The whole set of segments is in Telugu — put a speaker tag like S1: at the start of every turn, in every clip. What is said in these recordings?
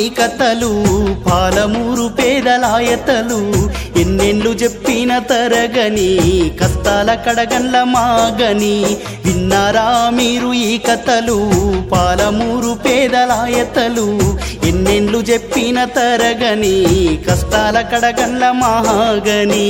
S1: కథలు పాలమూరు పేదలాయతలు ఎన్నెండ్లు చెప్పిన తరగని కష్టాల కడగండ్ల మాగని విన్నారా మీరు ఈ కథలు పాలమూరు పేదలాయతలు ఎన్నెండ్లు చెప్పిన తరగని కష్టాల కడగండ్ల మాగని.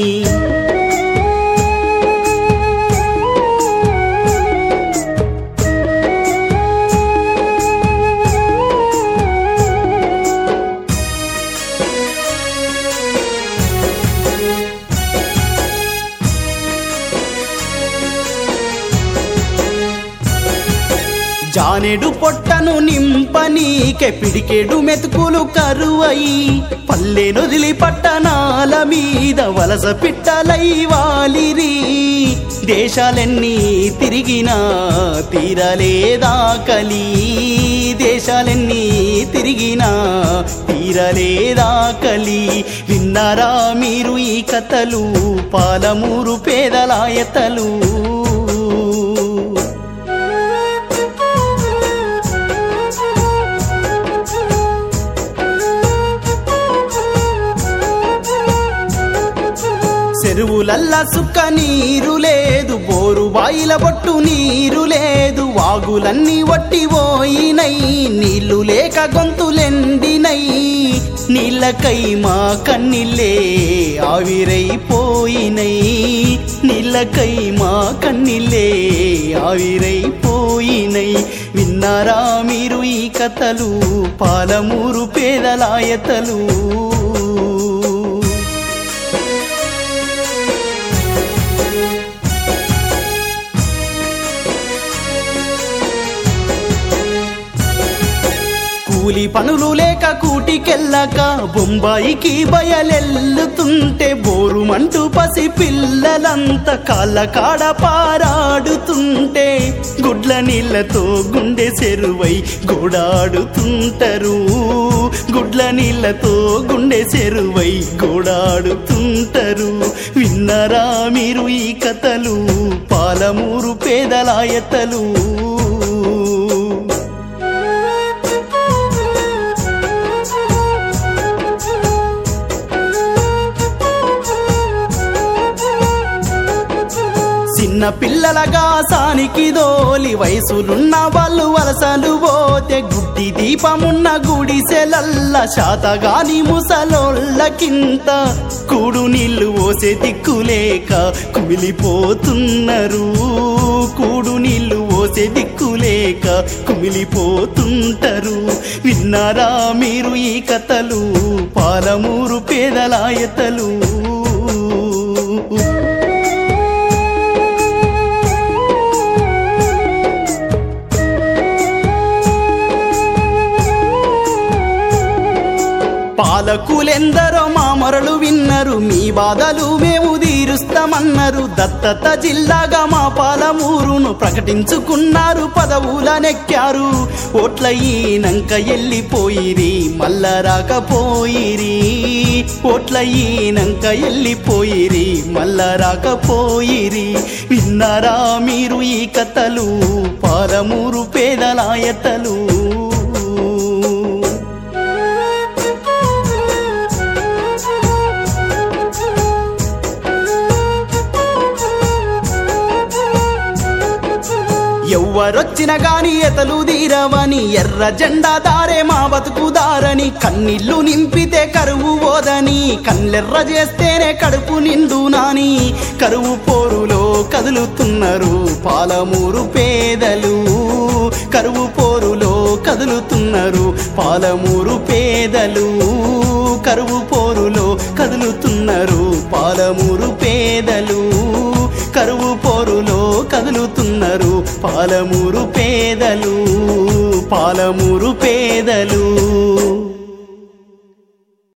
S1: జానెడు పొట్టను నింపనీకె పిడికెడు మెతుకులు కరువయి పల్లెనొదిలి పట్టణాల మీద వలస పిట్టలై వాలిరి. దేశాలెన్ని తిరిగినా తీరలేదాకలి దేశాలెన్ని తిరిగినా తీరలేదాకలి విన్నారా మీరు ఈ కథలు? పాలమూరు పేదలాయతలు. చెరువులల్లా సుక్క నీరు లేదు బోరు బాయిల బొట్టు నీరు లేదు వాగులన్నీ వట్టి పోయినై నీళ్ళు లేక గొంతులెండినై నీళ్ళకై మా కన్నిల్లే ఆవిరైపోయినై నీళ్ళకై మా కన్నిలే ఆవిరైపోయినై. విన్నారా మీరు ఈ కథలు? పాలమూరు పేదలాయతలు కూలి పనులు లేక కూటికెళ్ళక బొంబాయికి బయలెల్లుతుంటే బోరుమంటూ పసి పిల్లలంత కాళ్ళ కాడ పారాడుతుంటే గుడ్ల నీళ్ళతో గుండె చెరువై గోడాడుతుంటారు. గుడ్ల నీళ్ళతో గుండె చెరువై గోడాడుతుంటారు. విన్నరా మీరు ఈ కథలు? పాలమూరు పేదలాయతలు. చిన్న పిల్లలగా సానికి దోలి వయసులున్న వాళ్ళు వలసలు పోతే గుడ్డి దీపమున్న గుడిసెలల్ల శాతగాని ముసలోళ్ళకింత కూడు నీళ్ళు పోసే దిక్కులేక కుమిలిపోతున్నారు. కూడు నీళ్ళు ఓసే దిక్కులేక కుమిలిపోతుంటారు. విన్నారా మీరు ఈ కథలు? పాలమూరు పేదలాయతలు పాలకులెందరో మామరలు విన్నరు. మీ బాధలు మేము తీరుస్తామన్నారు. దత్తత జిల్లాగా మా పాలమూరును ప్రకటించుకున్నారు. పదవుల నెక్కారు. ఈనంక ఎల్లిపోయిరి. మల్ల రాకపోయిరి. ఓట్ల ఎల్లిపోయిరి. మల్ల రాకపోయిరి. విన్నారా మీరు ఈ కథలు? పాలమూరు పేదలాయతలు. ఎవ్వరొచ్చిన గాని ఎతలు తీరవని ఎర్ర జెండా దారే మా బతుకు దారని కన్నిళ్ళు నింపితే కరువు ఓదని కన్నెర్ర చేస్తేనే కడుపు నిండు నాని. కరువు పోరులో కదులుతున్నారు పాలమూరు పేదలు. కరువు పోరులో కదులుతున్నారు పాలమూరు పేదలు. కరువు పోరులో కదులుతున్నారు పాలమూరు పేదలు. కరువు పోరులో కదులుతున్నారు. పాలమూరు పేదలు పాలమూరు పేదలు.